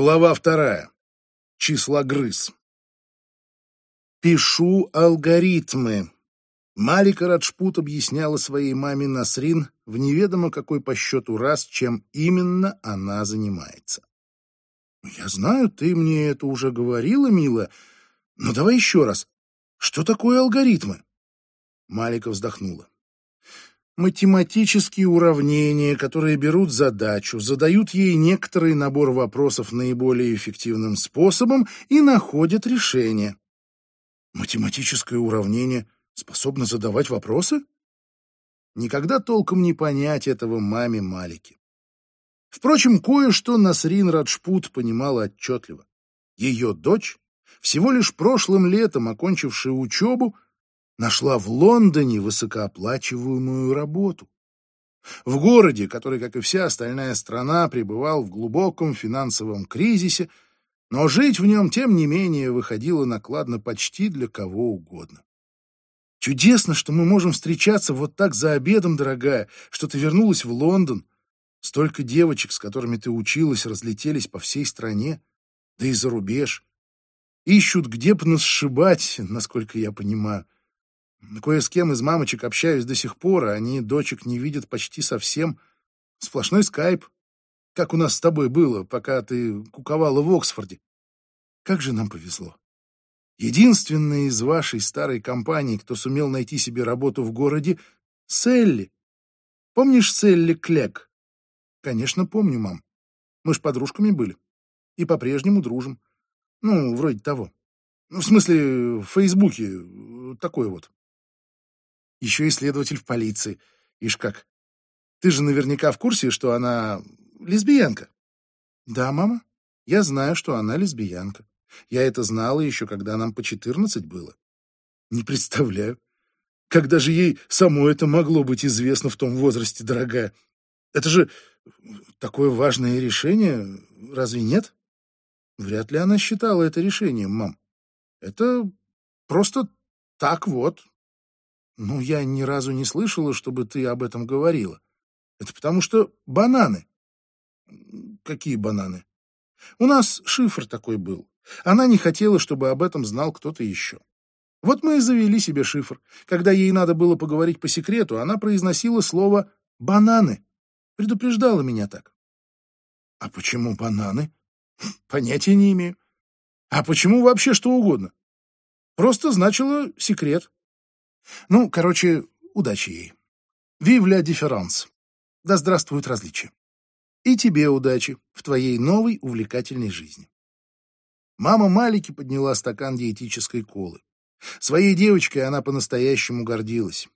Глава вторая. Числогрыз. «Пишу алгоритмы», Малика Раджпут объясняла своей маме Насрин в неведомо какой по счету раз, чем именно она занимается. «Я знаю, ты мне это уже говорила, мила, но давай еще раз. Что такое алгоритмы?» Малика вздохнула. Математические уравнения, которые берут задачу, задают ей некоторый набор вопросов наиболее эффективным способом и находят решение. Математическое уравнение — способна задавать вопросы? Никогда толком не понять этого маме Малики. Впрочем, кое-что Насрин Раджпут понимала отчетливо. Ее дочь, всего лишь прошлым летом окончившая учебу, нашла в Лондоне высокооплачиваемую работу. В городе, который, как и вся остальная страна, пребывал в глубоком финансовом кризисе, но жить в нем, тем не менее, выходило накладно почти для кого угодно. Чудесно, что мы можем встречаться вот так за обедом, дорогая, что ты вернулась в Лондон. Столько девочек, с которыми ты училась, разлетелись по всей стране, да и за рубеж. Ищут, где бы нас сшибать, насколько я понимаю. Кое с кем из мамочек общаюсь до сих пор, а они дочек не видят почти совсем. Сплошной скайп. Как у нас с тобой было, пока ты куковала в Оксфорде. Как же нам повезло. Единственный из вашей старой компании, кто сумел найти себе работу в городе, Селли. Помнишь Селли Клек? Конечно, помню, мам. Мы ж подружками были. И по-прежнему дружим. Ну, вроде того. Ну, в смысле, в Фейсбуке. Такой вот. Еще и следователь в полиции. Ишь как. Ты же наверняка в курсе, что она лесбиянка. Да, мама. Я знаю, что она лесбиянка. Я это знала еще, когда нам по четырнадцать было. Не представляю, когда же ей само это могло быть известно в том возрасте, дорогая. Это же такое важное решение, разве нет? Вряд ли она считала это решением, мам. Это просто так вот. Ну, я ни разу не слышала, чтобы ты об этом говорила. Это потому что бананы. Какие бананы? У нас шифр такой был. Она не хотела, чтобы об этом знал кто-то еще. Вот мы и завели себе шифр. Когда ей надо было поговорить по секрету, она произносила слово «бананы». Предупреждала меня так. А почему бананы? Понятия не имею. А почему вообще что угодно? Просто значило секрет. Ну, короче, удачи ей. Вивля дифферанс. Да здравствуют различия. И тебе удачи в твоей новой увлекательной жизни. Мама Малики подняла стакан диетической колы. Своей девочкой она по-настоящему гордилась.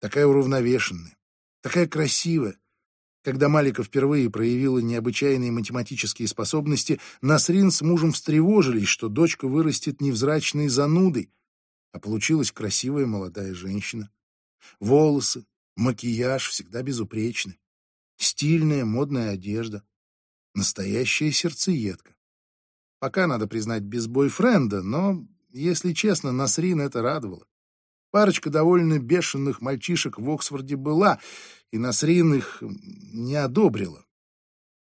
Такая уравновешенная, такая красивая. Когда Малика впервые проявила необычайные математические способности, Насрин с мужем встревожились, что дочка вырастет невзрачной занудой, а получилась красивая молодая женщина. Волосы, макияж всегда безупречны. Стильная, модная одежда. Настоящая сердцеедка. Пока, надо признать, без бойфренда, но, если честно, Насрин это радовало. Парочка довольно бешеных мальчишек в Оксфорде была, и Насрин их не одобрила.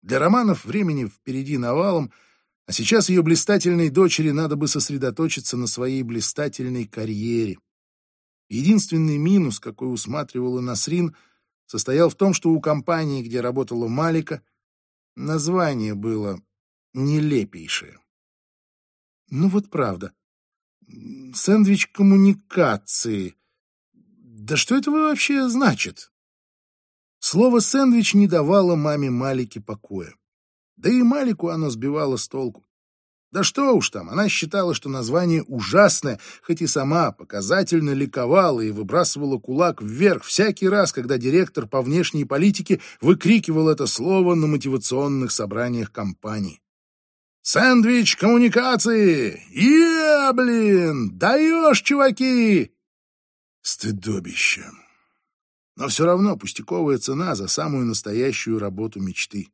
Для романов времени впереди навалом, а сейчас ее блистательной дочери надо бы сосредоточиться на своей блистательной карьере. Единственный минус, какой усматривала Насрин, состоял в том, что у компании, где работала Малика, название было нелепейшее. Ну вот правда. Сэндвич коммуникации. Да что это вообще значит? Слово «сэндвич» не давало маме Малике покоя. Да и Малику оно сбивало с толку. Да что уж там, она считала, что название ужасное, хоть и сама показательно ликовала и выбрасывала кулак вверх всякий раз, когда директор по внешней политике выкрикивал это слово на мотивационных собраниях компании. Сэндвич коммуникации! Е, блин! Даешь, чуваки! Стыдобище. Но все равно пустяковая цена за самую настоящую работу мечты.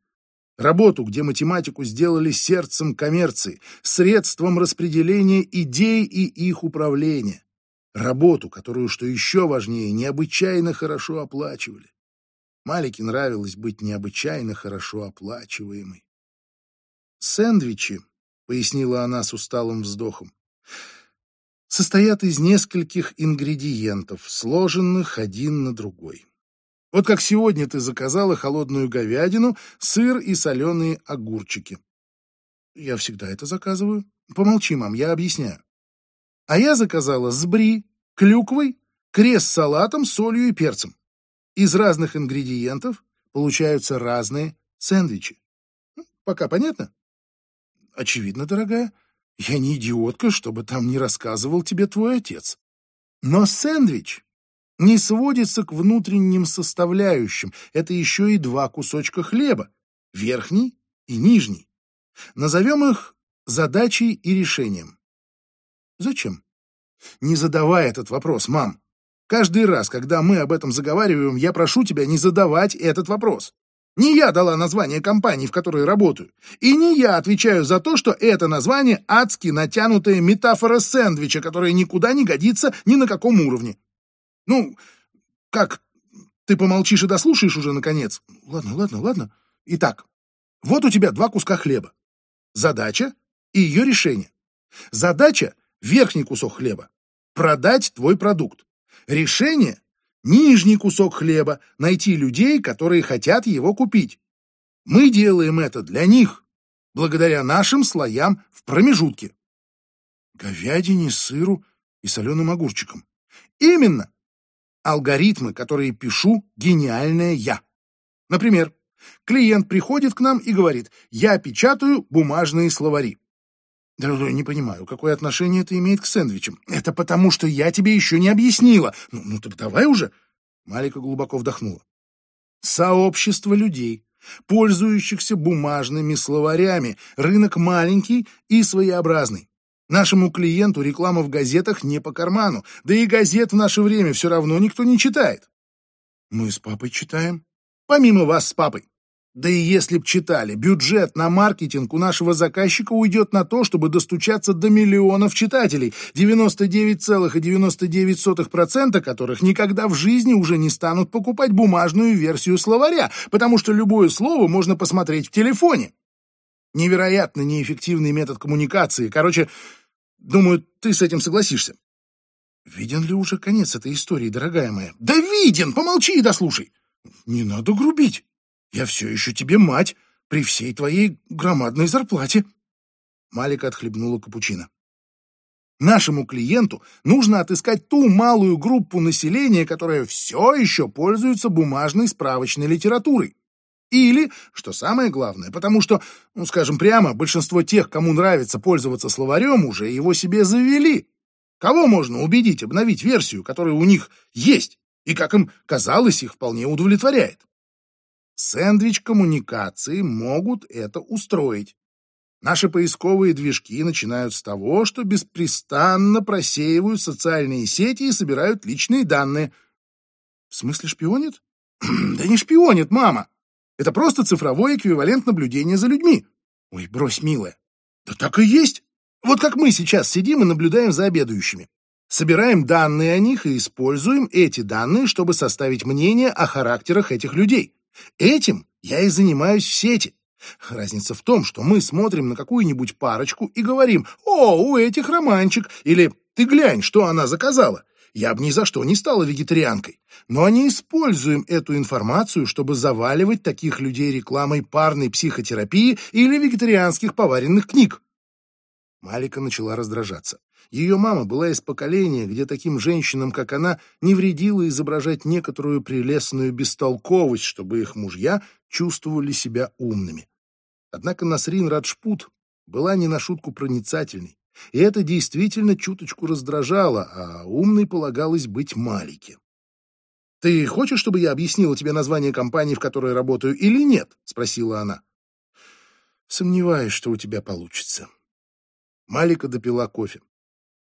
Работу, где математику сделали сердцем коммерции, средством распределения идей и их управления. Работу, которую, что еще важнее, необычайно хорошо оплачивали. Малике нравилось быть необычайно хорошо оплачиваемой. Сэндвичи, пояснила она с усталым вздохом, состоят из нескольких ингредиентов, сложенных один на другой. Вот как сегодня ты заказала холодную говядину, сыр и соленые огурчики. Я всегда это заказываю. Помолчи, мам, я объясняю. А я заказала с бри, клюквой, крест с салатом, солью и перцем. Из разных ингредиентов получаются разные сэндвичи. Пока понятно? Очевидно, дорогая. Я не идиотка, чтобы там не рассказывал тебе твой отец. Но сэндвич не сводится к внутренним составляющим. Это еще и два кусочка хлеба, верхний и нижний. Назовем их задачей и решением. Зачем? Не задавай этот вопрос, мам. Каждый раз, когда мы об этом заговариваем, я прошу тебя не задавать этот вопрос. Не я дала название компании, в которой работаю. И не я отвечаю за то, что это название адски натянутая метафора сэндвича, которая никуда не годится ни на каком уровне. Ну, как, ты помолчишь и дослушаешь уже, наконец? Ладно, ладно, ладно. Итак, вот у тебя два куска хлеба. Задача и ее решение. Задача — верхний кусок хлеба. Продать твой продукт. Решение нижний кусок хлеба, найти людей, которые хотят его купить. Мы делаем это для них, благодаря нашим слоям в промежутке. Говядине, сыру и соленым огурчикам. Именно. Алгоритмы, которые пишу, гениальное я. Например, клиент приходит к нам и говорит, я печатаю бумажные словари. Да, не понимаю, какое отношение это имеет к сэндвичам. Это потому, что я тебе еще не объяснила. Ну, ну так давай уже. Малика глубоко вдохнула. Сообщество людей, пользующихся бумажными словарями. Рынок маленький и своеобразный. Нашему клиенту реклама в газетах не по карману. Да и газет в наше время все равно никто не читает. Мы с папой читаем. Помимо вас с папой. Да и если б читали, бюджет на маркетинг у нашего заказчика уйдет на то, чтобы достучаться до миллионов читателей, 99,99% которых никогда в жизни уже не станут покупать бумажную версию словаря, потому что любое слово можно посмотреть в телефоне. Невероятно неэффективный метод коммуникации. Короче, думаю, ты с этим согласишься. Виден ли уже конец этой истории, дорогая моя? Да виден! Помолчи и дослушай. Не надо грубить. Я все еще тебе мать при всей твоей громадной зарплате. Малика отхлебнула капучино. Нашему клиенту нужно отыскать ту малую группу населения, которая все еще пользуется бумажной справочной литературой. Или, что самое главное, потому что, ну, скажем прямо, большинство тех, кому нравится пользоваться словарем, уже его себе завели. Кого можно убедить обновить версию, которая у них есть, и, как им казалось, их вполне удовлетворяет? Сэндвич коммуникации могут это устроить. Наши поисковые движки начинают с того, что беспрестанно просеивают социальные сети и собирают личные данные. В смысле шпионит? Да не шпионит, мама. Это просто цифровой эквивалент наблюдения за людьми. Ой, брось, милая. Да так и есть. Вот как мы сейчас сидим и наблюдаем за обедающими. Собираем данные о них и используем эти данные, чтобы составить мнение о характерах этих людей. Этим я и занимаюсь в сети. Разница в том, что мы смотрим на какую-нибудь парочку и говорим «О, у этих романчик» или «Ты глянь, что она заказала». Я бы ни за что не стала вегетарианкой. Но не используем эту информацию, чтобы заваливать таких людей рекламой парной психотерапии или вегетарианских поваренных книг. Малика начала раздражаться. Ее мама была из поколения, где таким женщинам, как она, не вредило изображать некоторую прелестную бестолковость, чтобы их мужья чувствовали себя умными. Однако Насрин Раджпут была не на шутку проницательной, и это действительно чуточку раздражало, а умной полагалось быть Малике. «Ты хочешь, чтобы я объяснила тебе название компании, в которой работаю, или нет?» — спросила она. «Сомневаюсь, что у тебя получится». Малика допила кофе.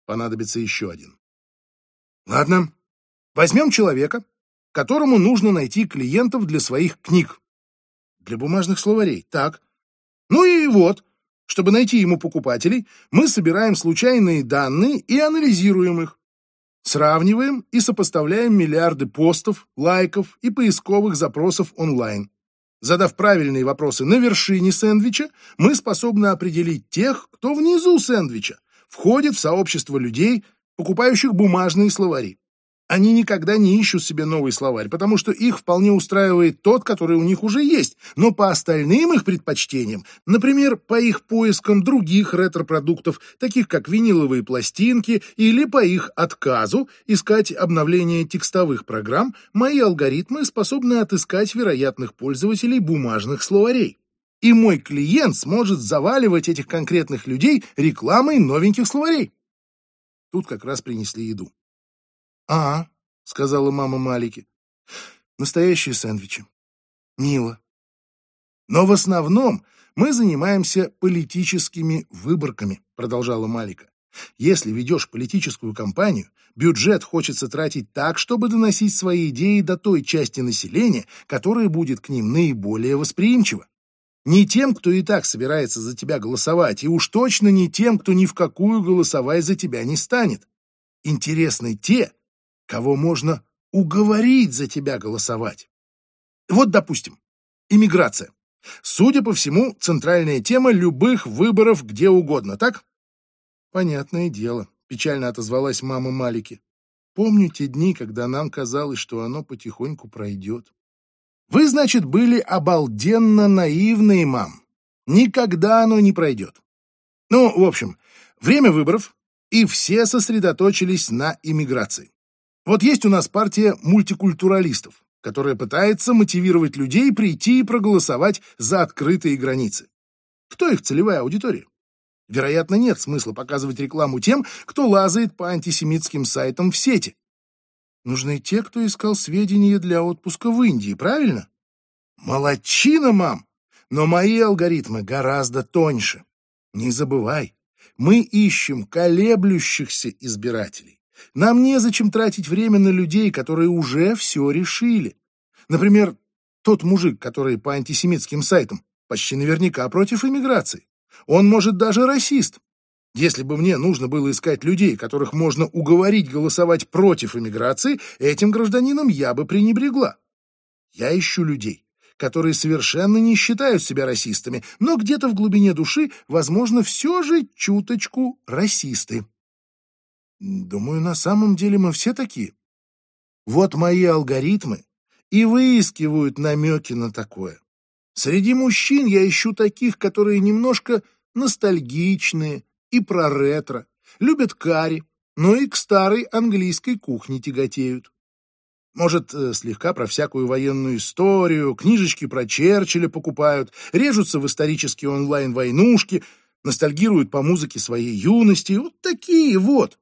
Понадобится еще один. Ладно, возьмем человека, которому нужно найти клиентов для своих книг. Для бумажных словарей, так. Ну и вот, чтобы найти ему покупателей, мы собираем случайные данные и анализируем их. Сравниваем и сопоставляем миллиарды постов, лайков и поисковых запросов онлайн. Задав правильные вопросы на вершине сэндвича, мы способны определить тех, кто внизу сэндвича, входит в сообщество людей, покупающих бумажные словари. Они никогда не ищут себе новый словарь, потому что их вполне устраивает тот, который у них уже есть, но по остальным их предпочтениям, например, по их поискам других ретро-продуктов, таких как виниловые пластинки, или по их отказу искать обновление текстовых программ, мои алгоритмы способны отыскать вероятных пользователей бумажных словарей. И мой клиент сможет заваливать этих конкретных людей рекламой новеньких словарей. Тут как раз принесли еду. «А, — сказала мама Малики, — настоящие сэндвичи. Мило. Но в основном мы занимаемся политическими выборками, продолжала Малика. Если ведешь политическую кампанию, бюджет хочется тратить так, чтобы доносить свои идеи до той части населения, которая будет к ним наиболее восприимчива. Не тем, кто и так собирается за тебя голосовать, и уж точно не тем, кто ни в какую голосовать за тебя не станет. Интересны те, кого можно уговорить за тебя голосовать. Вот, допустим, иммиграция. Судя по всему, центральная тема любых выборов где угодно, так? Понятное дело, печально отозвалась мама Малики. Помню те дни, когда нам казалось, что оно потихоньку пройдет. Вы, значит, были обалденно наивные, мам. Никогда оно не пройдет. Ну, в общем, время выборов, и все сосредоточились на иммиграции. Вот есть у нас партия мультикультуралистов, которая пытается мотивировать людей прийти и проголосовать за открытые границы. Кто их целевая аудитория? Вероятно, нет смысла показывать рекламу тем, кто лазает по антисемитским сайтам в сети. Нужны те, кто искал сведения для отпуска в Индии, правильно? Молодчина, мам! Но мои алгоритмы гораздо тоньше. Не забывай, мы ищем колеблющихся избирателей. Нам незачем тратить время на людей, которые уже все решили. Например, тот мужик, который по антисемитским сайтам, почти наверняка против иммиграции. Он, может, даже расист. Если бы мне нужно было искать людей, которых можно уговорить голосовать против иммиграции, этим гражданинам я бы пренебрегла. Я ищу людей, которые совершенно не считают себя расистами, но где-то в глубине души, возможно, все же чуточку расисты. Думаю, на самом деле мы все такие. Вот мои алгоритмы и выискивают намеки на такое. Среди мужчин я ищу таких, которые немножко ностальгичные и про ретро, любят карри, но и к старой английской кухне тяготеют. Может, э, слегка про всякую военную историю, книжечки про Черчилля покупают, режутся в исторические онлайн-войнушки, ностальгируют по музыке своей юности. Вот такие вот.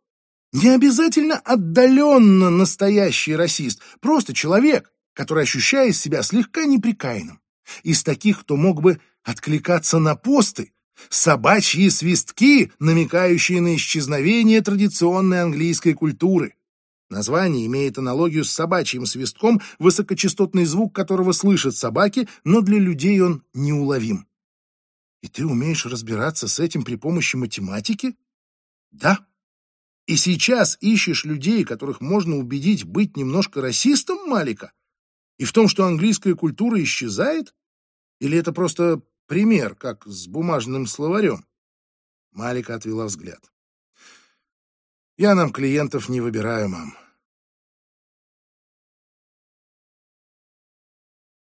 Не обязательно отдаленно настоящий расист, просто человек, который ощущает себя слегка неприкаянным. Из таких, кто мог бы откликаться на посты, собачьи свистки, намекающие на исчезновение традиционной английской культуры. Название имеет аналогию с собачьим свистком, высокочастотный звук которого слышат собаки, но для людей он неуловим. И ты умеешь разбираться с этим при помощи математики? Да. И сейчас ищешь людей, которых можно убедить быть немножко расистом, Малика? И в том, что английская культура исчезает? Или это просто пример, как с бумажным словарем? Малика отвела взгляд. Я нам клиентов не выбираю, мам.